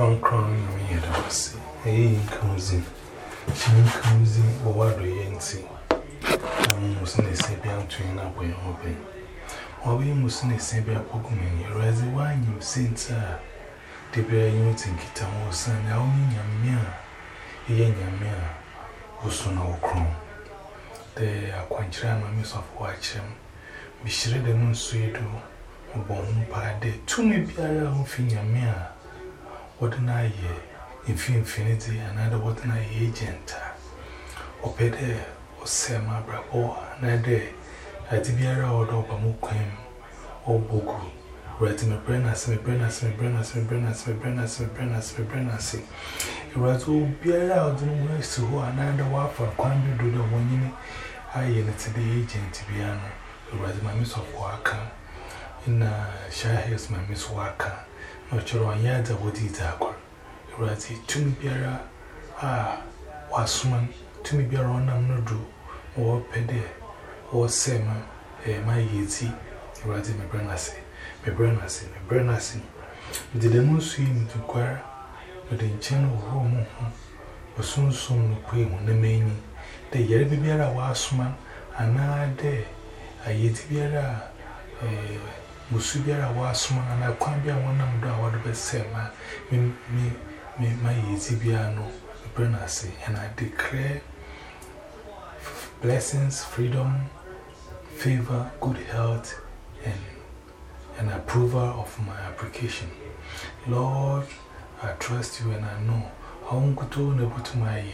Crown crown, I mean, I was a comes in. She comes in, or what do you see? I'm most in the Sabian train up when you're hoping. Or we must in the Sabian Pokemon, you raise a wine, you since, sir. The bear you think it was son, I only am mere. Ye am mere. Was on our crown. They are quite trying my miss of watch him. Be sure the moon sweet do. Bon, pardon, to me, be around finger mere. What an eye, in infinity, another what an eye agent. Or pede, or say my bravo, another. I did be around over Mukim or Bogu. Writing my brain as my brain as my brain as my brain as my brain as my brain as my brain as it was all be around in ways to who another one for quite do the one in I in it to the agent to be an. It was my miss of work. In Shire Hills, my miss worker. Not your one yard of what is a call. It was it to me bearer. Ah, was man to me bear on am no do or pede or sema, eh, my yeti. It was in my brain as my brain as my brain as Did the moon swim to queer with the channel home or soon soon queen on the main. The year be bearer was man, and now there. I yet bearer. Musubiara was man, and I can't be a of the what best say, me, me, me, easy piano, Brenasi, and I declare blessings, freedom, favor, good health, and an approval of my application. Lord, I trust you and I know. I won't go to the put my ear.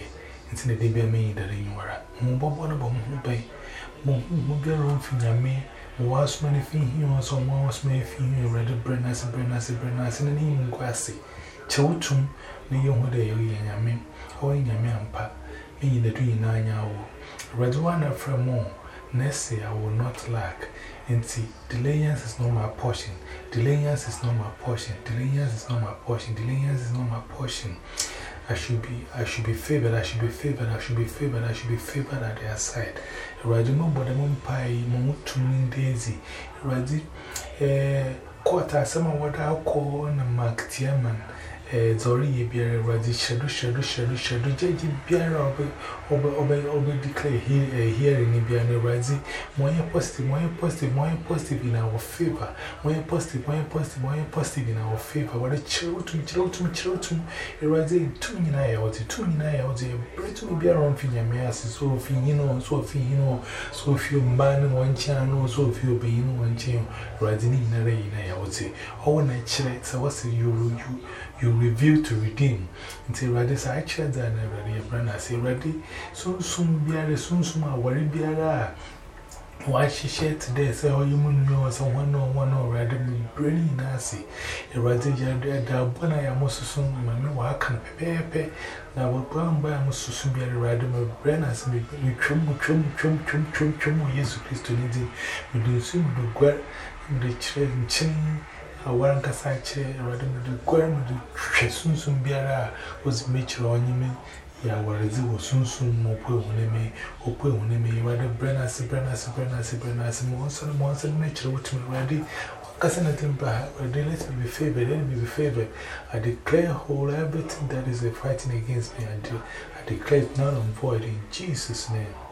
It's in the debate me that you are. Mubabona Bombay, Mubia from me. Was many thing was on was many thing read a brennas, brennas, brennas, and an even grassy. Chotum, the young day, young men, or in your man, pa, me in the dream nine hour. Read one from more. Year I will not lack. And see, delayance is not my portion. Delayance is not my portion. Delayance is not my portion. Delayance is not my portion. I should be, I should be favored, I should be favored, I should be favored, I should be favored at their side. Bode mo pai tumi daisy. Radi eh quarter some what I call na mark tiaman. Eh zori ye biara radi shadow shadow shadow shadow jeji biara obe obe obe obe declare here hearing ni biara radi mo ye positive mo ye positive mo ye positive in our favor. Mo ye positive mo ye positive mo ye positive in our favor. What a chill to me chill to me chill to me. Radi two nyina ya what two nyina ya what break to me biara on finya me as so fin you know so fin you know so if you man one channel so if you be in one channel Radi ni nyina re nyina ya what oh na chile so what's you you you reveal to redeem. Until Radi say, I check that and ready, brand. I say, ready. So soon, be a soon, soon, I worry, be a why she shared today, say, oh, you moon, you was one or one or rather be brainy nasty. A Radi, when I am also soon, my new work and pepe. Now, what brown by almost soon be a rather, my brain as me, me trum, trum, trum, trum, trum, trum, yes, please to need it. We do soon chain. I want to say, rather than the quern, the soon soon beara was Mitchell on you. Ya warizi wo sunsun mo pwe huneme o pwe huneme wade brena si brena si brena si brena si mo onsa mo onsa na chire wotumi wade kasa na timba wade let me be favored let me be favored. I declare whole everything that is fighting against me and I declare it not on void in Jesus name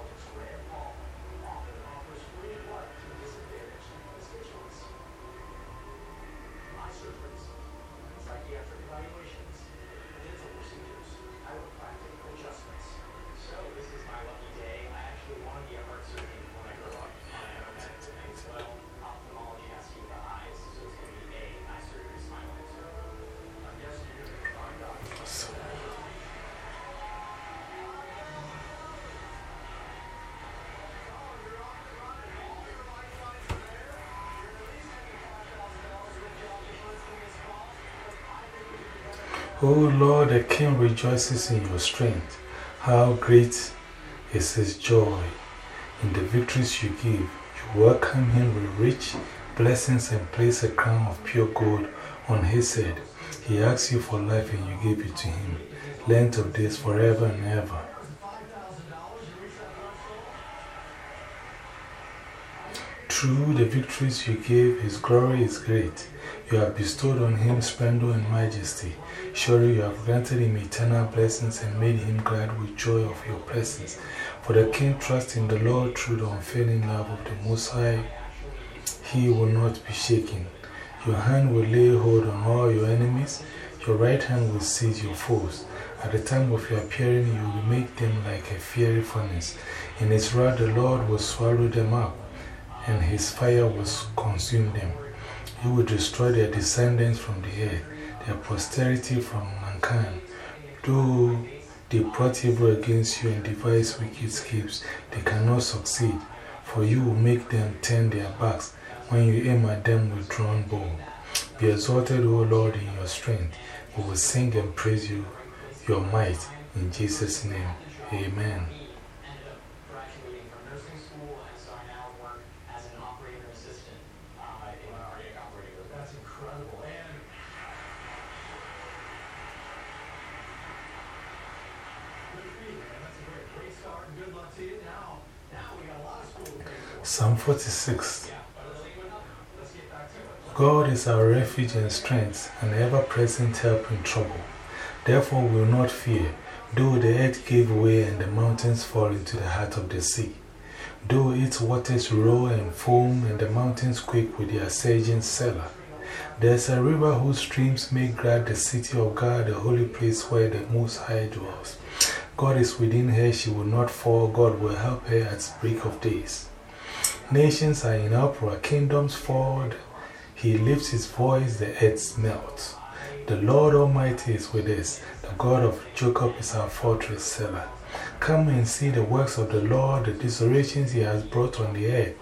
O Lord, the King rejoices in your strength. How great is his joy in the victories you give. You welcome him with rich blessings and place a crown of pure gold on his head. He asks you for life and you give it to him. Length of days forever and ever. Through the victories you gave, his glory is great. You have bestowed on him splendor and majesty. Surely you have granted him eternal blessings and made him glad with joy of your presence. For the king trusts in the Lord through the unfailing love of the Most High. He will not be shaken. Your hand will lay hold on all your enemies. Your right hand will seize your foes. At the time of your appearing, you will make them like a fiery furnace. In its wrath, the Lord will swallow them up, and his fire will consume them. He will destroy their descendants from the earth, their posterity from mankind. Though they plot evil against you and devise wicked schemes, they cannot succeed, for you will make them turn their backs when you aim at them with drawn bow. Be exalted, O Lord, in your strength. We will sing and praise you, your might. In Jesus' name, amen. Psalm 46 God is our refuge and strength, an ever present help in trouble. Therefore, we will not fear, though the earth give way and the mountains fall into the heart of the sea. Though its waters roar and foam and the mountains quake with their surging Selah. There's a river whose streams make glad the city of God, the holy place where the Most High dwells. God is within her, she will not fall. God will help her at break of days. Nations are in uproar, kingdoms fall. He lifts his voice, the earth melts. The Lord Almighty is with us. The God of Jacob is our fortress Selah. Come and see the works of the Lord, the desolations he has brought on the earth.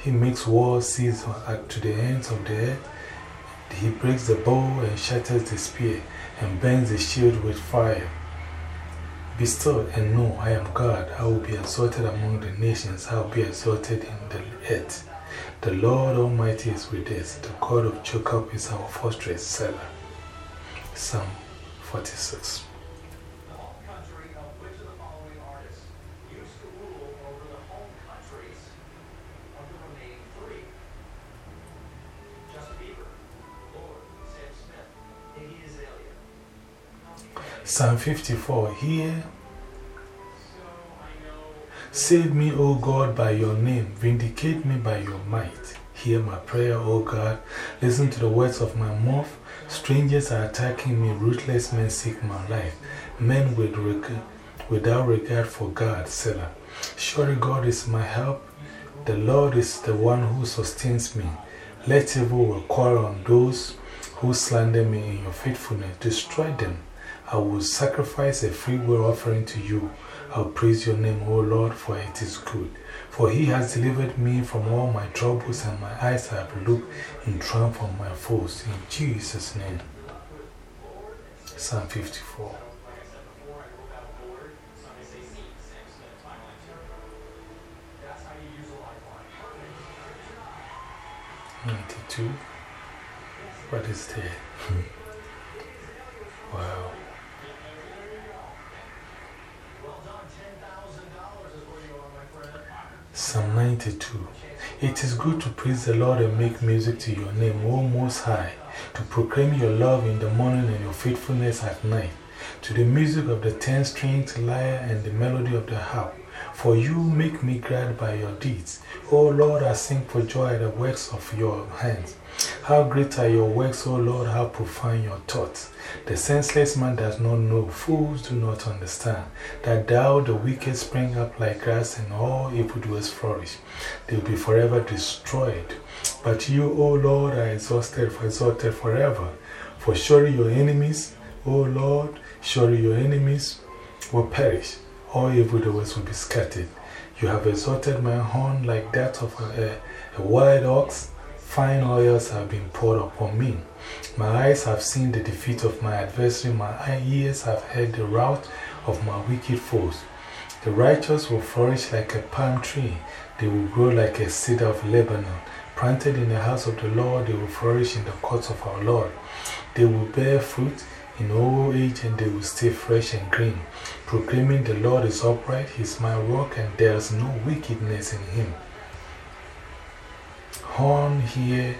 He makes war cease to the ends of the earth. He breaks the bow and shatters the spear and burns the shield with fire. Be still and know I am God. I will be exalted among the nations. I will be exalted in the earth. The Lord Almighty is with us. The God of Jacob is our fortress. Selah. Psalm 46. Psalm 54 Here, save me, O God, by your name, vindicate me by your might. Hear my prayer, O God. Listen to the words of my mouth. Strangers are attacking me, ruthless men seek my life. Men with reg without regard for God, Selah. Surely God is my help. The Lord is the one who sustains me. Let evil recoil on those who slander me in your faithfulness. Destroy them. I will sacrifice a free will offering to you. I'll praise your name, O Lord, for it is good. For he has delivered me from all my troubles, and my eyes have looked in triumph on my foes. In Jesus' name. Psalm 54. Ninety-two. What is there? Psalm 92 It is good to praise the Lord and make music to your name, O Most High, to proclaim your love in the morning and your faithfulness at night, to the music of the ten stringed lyre and the melody of the harp. For you make me glad by your deeds. O Lord, I sing for joy at the works of your hands. How great are your works, O Lord, how profound your thoughts. The senseless man does not know, fools do not understand, that thou, the wicked, spring up like grass and all evildoers flourish. They will be forever destroyed. But you, O Lord, are exhausted, exalted forever. For surely your enemies, O Lord, surely your enemies will perish. All evildoers will be scattered. You have exalted my horn like that of a, a, a wild ox. Fine oils have been poured upon me. My eyes have seen the defeat of my adversary, my ears have heard the rout of my wicked foes. The righteous will flourish like a palm tree, they will grow like a cedar of Lebanon. Planted in the house of the Lord, they will flourish in the courts of our Lord. They will bear fruit in old age and they will stay fresh and green, proclaiming the Lord is upright, He is my rock, and there is no wickedness in Him. Horn here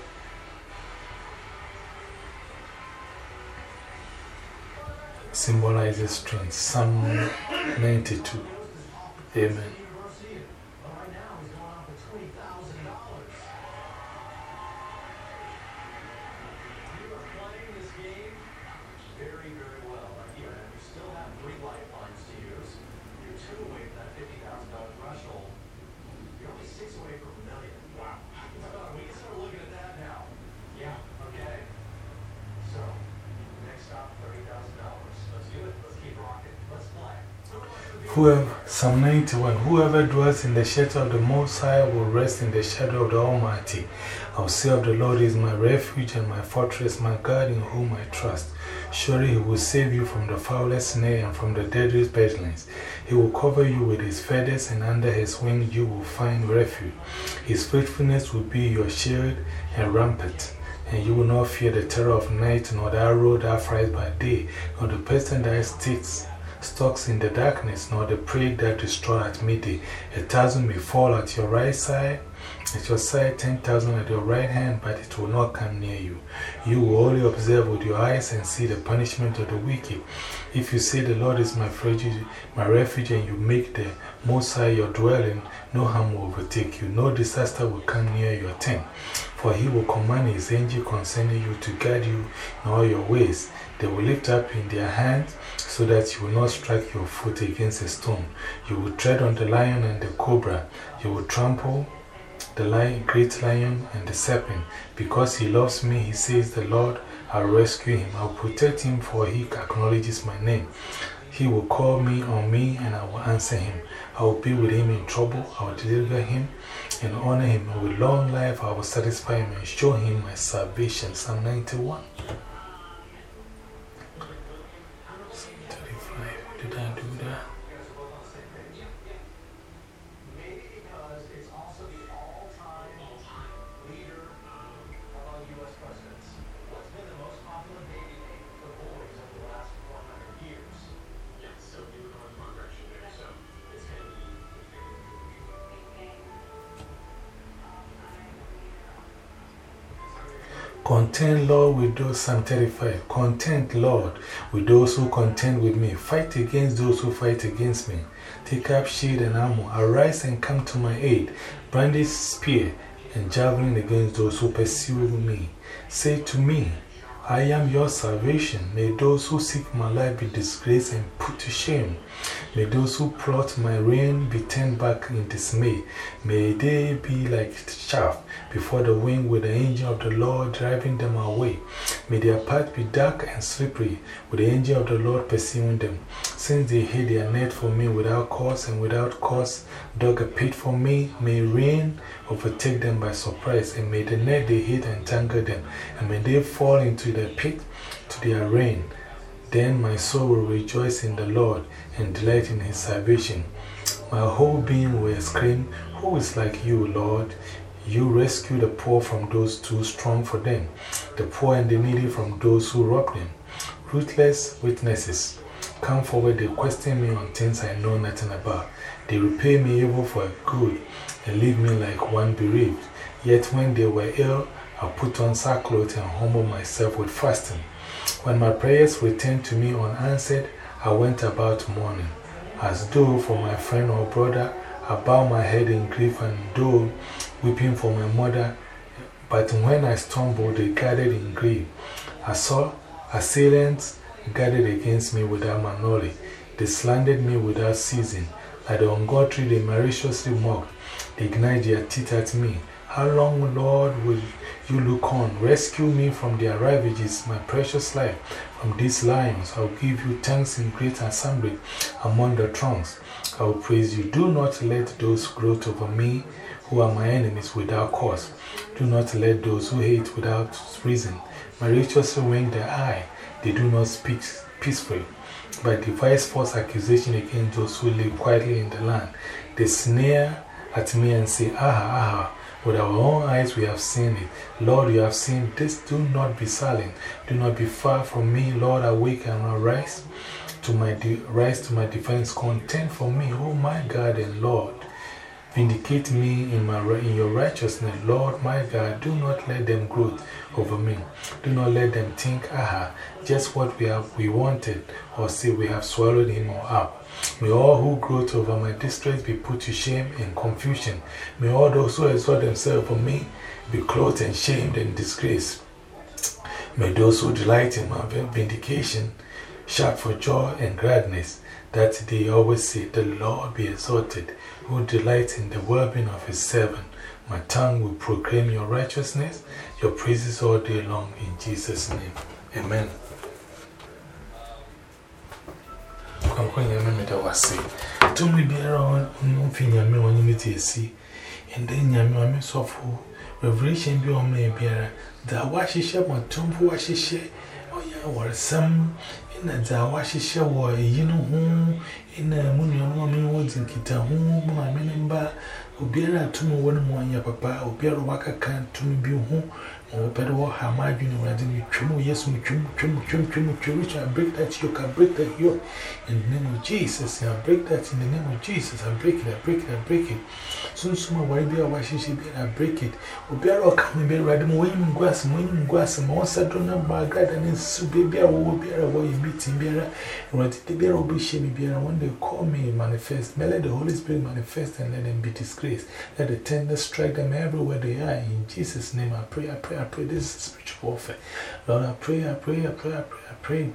symbolizes strength. Psalm 92. Amen. Whoever, Psalm 91 Whoever dwells in the shelter of the Most High will rest in the shadow of the Almighty. I will say of the Lord is my refuge and my fortress, my God in whom I trust. Surely he will save you from the foulest snare and from the deadly pestilence. He will cover you with his feathers, and under his wings you will find refuge. His faithfulness will be your shield and rampart. And you will not fear the terror of night, nor the arrow that flies by day, nor the pestilence that sticks stalks in the darkness, nor the prey that destroy at midday. A thousand may fall at your right side, at your side, ten thousand at your right hand, but it will not come near you. You will only observe with your eyes and see the punishment of the wicked. If you say, The Lord is my refuge, my refuge, and you make the Most High your dwelling, no harm will overtake you, no disaster will come near your tent. For he will command his angel concerning you to guide you in all your ways. They will lift up in their hands so that you will not strike your foot against a stone. You will tread on the lion and the cobra. You will trample the lion, great lion and the serpent. Because he loves me, he says, The Lord, I'll rescue him. I'll protect him, for he acknowledges my name. He will call me on me, and I will answer him. I will be with him in trouble. I will deliver him and honor him. With long life, I will satisfy him and show him my salvation. Psalm 91. Contend, Lord, with those, Psalm 35. Contend, Lord, with those who contend with me. Fight against those who fight against me. Take up shield and armor. Arise and come to my aid. Brandish spear and javelin against those who pursue me. Say to me, I am your salvation. May those who seek my life be disgraced and put to shame. May those who plot my reign be turned back in dismay. May they be like chaff before the wind with the angel of the Lord driving them away. May their path be dark and slippery with the angel of the Lord pursuing them. Since they hid their net for me without cause and without cause dug a pit for me, may rain overtake them by surprise, and may the net they hid entangle them, and may they fall into the pit to their rain. Then my soul will rejoice in the Lord and delight in his salvation. My whole being will exclaim, Who is like you, Lord? You rescue the poor from those too strong for them, the poor and the needy from those who rob them. Ruthless witnesses come forward, they question me on things I know nothing about. They repay me evil for good and leave me like one bereaved. Yet when they were ill, I put on sackcloth and humbled myself with fasting. When my prayers returned to me unanswered, I went about mourning. As though for my friend or brother, I bowed my head in grief and though weeping for my mother. But when I stumbled, they gathered in grief. I saw assailants gathered against me without my knowledge. They slandered me without ceasing. Like the ungodly, they maliciously mocked. They gnashed their teeth at me. How long, Lord, will you look on? Rescue me from their ravages, my precious life, from these lions. I'll give you thanks in great assembly among the throngs. I will praise you. Do not let those gloat over me who are my enemies without cause. Do not let those who hate without reason. Maliciously wink their eye. They do not speak peacefully, but devise false accusation against those who live quietly in the land. They sneer at me and say, Aha, aha. With our own eyes we have seen it. Lord, you have seen this. Do not be silent. Do not be far from me. Lord, awake and arise to my, rise to my defense. Contend for me, oh my God and Lord. Vindicate me in, my, in your righteousness, Lord my God. Do not let them gloat over me. Do not let them think, aha, just what we, have, we wanted, or say we have swallowed him up. May all who gloat over my distress be put to shame and confusion. May all those who exalt themselves for me be clothed and shamed and disgraced. May those who delight in my vindication shout for joy and gladness, that they always say, The Lord be exalted, who delights in the well being of his servant. My tongue will proclaim your righteousness, your praises all day long, in Jesus' name. Amen. To me, be around, no thing, I mean, when you meet a sea, and then you mean, so for revelation be on me, beer, that wash a share, my tomb for wash a share, oh, yeah, or some in a Zawashi shower, you know, whom in a moon, your woman was in Kita, whom I remember, Ubiera to me one more, your papa, Ubiera Waka can to me or better what rather than trim, yes, I break that you can break that you in the name of Jesus, I break that in the name of Jesus, I break it, I break it, I break it. Soon, soon, why be a wash, she be, I break it. Ubiera come and be when you grass, when grass, and once I don't know my God, and it's baby, I will be a way meeting, and what the bearer will be shaming, bearer, when they call me manifest, may let the Holy Spirit manifest and let them be disgraced. Let the tender strike them everywhere they are. In Jesus' name, I pray, I pray, I pray. This is spiritual warfare. Lord, I pray, I pray, I pray, I pray, I pray.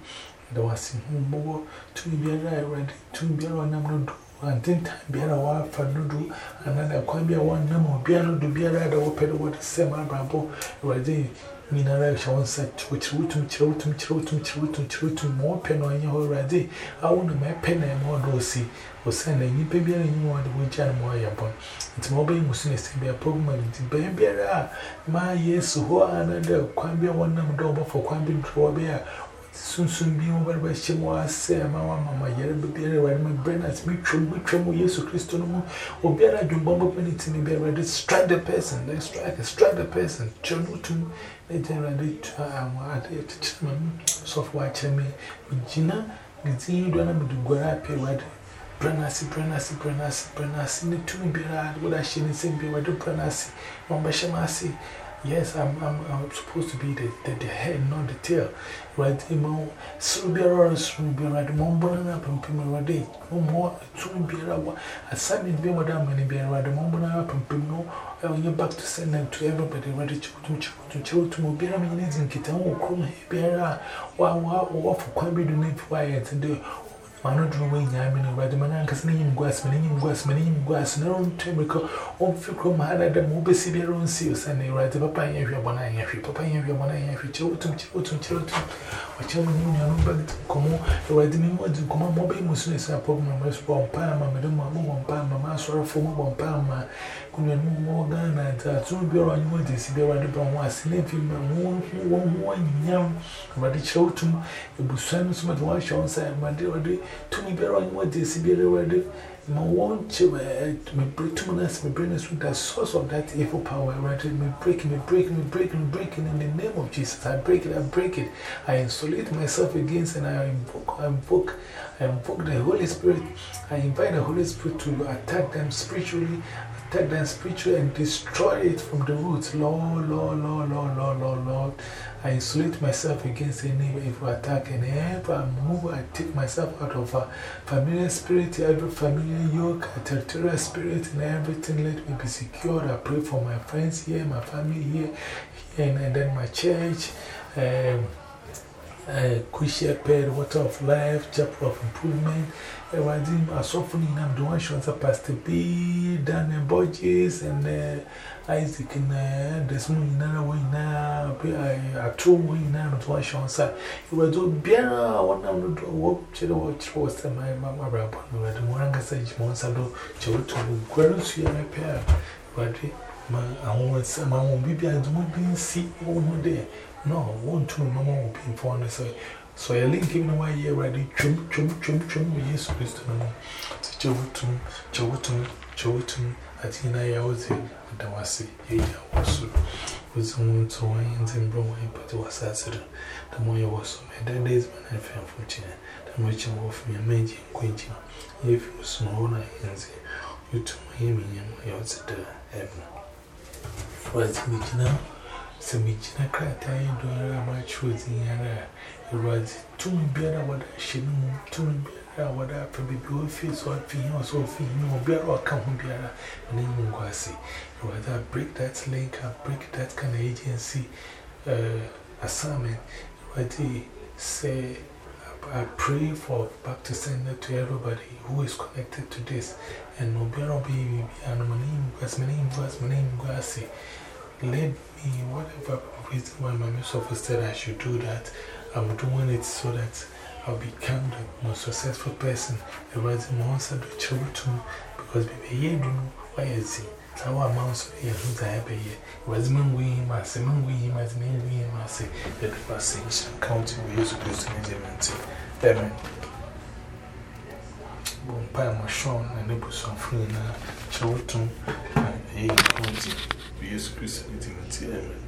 There was more to be ready, to be on them. And then time be a while for Nudu, another quite be a one number, piano to be a rather open what the same brabo, ready. Minara shall set which rutum, chirutum, chirutum, chirutum, chirutum, more pen on your already. I want to make pen and more dosi, or send a new baby and you want to win jam more upon. It's more being Muslims to be a program in baby. My yes, who are another, quite be one number for quite be draw bear. Soon, soon be over by Shimwa, say, Mamma, Mamma, yellow baby, and my brain as me trim, we trim, yes, Christo, or be a jumbo penny to be ready. Strike the person, let's strike, strike the person, Chonutum. Ete ready to add it to me. Software chemi. Gina, it's in you don't do go up here. What Prenasi, Prenasi, Prenasi, Prenasi, the two be rad. What I should say be what do Prenasi. Number Shamasi. Yes, I'm, I'm, I'm supposed to be the, the, the head, not the tail. Right? Imo, Subiara, Subiara, the Mombana, Pumpim, Rade, no more, Subiara, a son in Bimadam, and Biara, the Mombana, Pumpim, no, and you're back to send them to everybody ready to to to to Mobira means in Kitan, Krum, wow, wow, wow, for Quabi, the for Wyatt, and the Mano drew away Yamin, Radaman, and Cassin, Guasman, Guasman, Guas, no one to make a Ficrum had at the Mobisi Biron seals, and they write the Papa and your one eye, Papa and your one eye, Chilton, Chilton, Chilton, or Chilton, but come on, the wedding was to come on, mobile Muslims, a program, one palm, Madame, palm, Kunya more Ghana, that soon be on you to see the Radi Brown was in film, one, one, one, young, Radi Chilton, it was so much one shot, said, my dear, to me, bear on what they see, be ready. My one chill, me break two minutes, me bring us with the source of that evil power, right? Me break, me break, me break, me breaking in the name of Jesus. I break it, I break it. I insulate myself against and I invoke, I invoke, I invoke the Holy Spirit. I invite the Holy Spirit to attack them spiritually, attack them spiritually and destroy it from the roots. Lord, Lord, Lord, Lord, Lord, Lord, Lord. I insulate myself against any evil attack and if I move, I take myself out of a familiar spirit, every familiar yoke, a territorial spirit, and everything. Let me be secured. I pray for my friends here, my family here, and, and then my church. Um, uh, Good Shepherd, Water of Life, Chapel of Improvement. Eh, I was in a softening of the one B, Daniel Borges, and uh, Isaac, and. I told way now to one shots. It was beer. One of the work, Cheddar Watch was my mamma, Rabbi, the Moranga Sage Monsado, Chotu, Querus, you repair. But I want some, I won't be behind the movie, see one day. No, one to Mamma will be informed. So, so I link him away here ready. Chum, chum, chum, chum, yes, Christo. So, Chotum, Chotum, Chotum, Atina, I was in the Wasi, ye was someone to wine and bro, but it was accident. The more you was so many days when I fell from China, the much of me a major quenching. If you no, I can say, You to my him, you're the heaven. Was me now? So, me, I cried, I don't my choosing. It was two better what I should know, two better what I probably go face or fee or so fee, no better or come better. And then you go see. You rather break that link and break that kind of agency uh, assignment. You say, I pray for back to send it to everybody who is connected to this. And no better be, and my name was my name was my name was Let me, whatever reason why my officer said I should do that, I'm doing it so that I'll become the most successful person. The was in answer to children because baby, you don't know why is it. So our mouse here who's a happy year. Was man we him as a man we him as me we him as a the passage county we used to do to measurement. Amen. Bon, Pam was shown and it was some free now. Children, a county we used to do to measurement. Amen.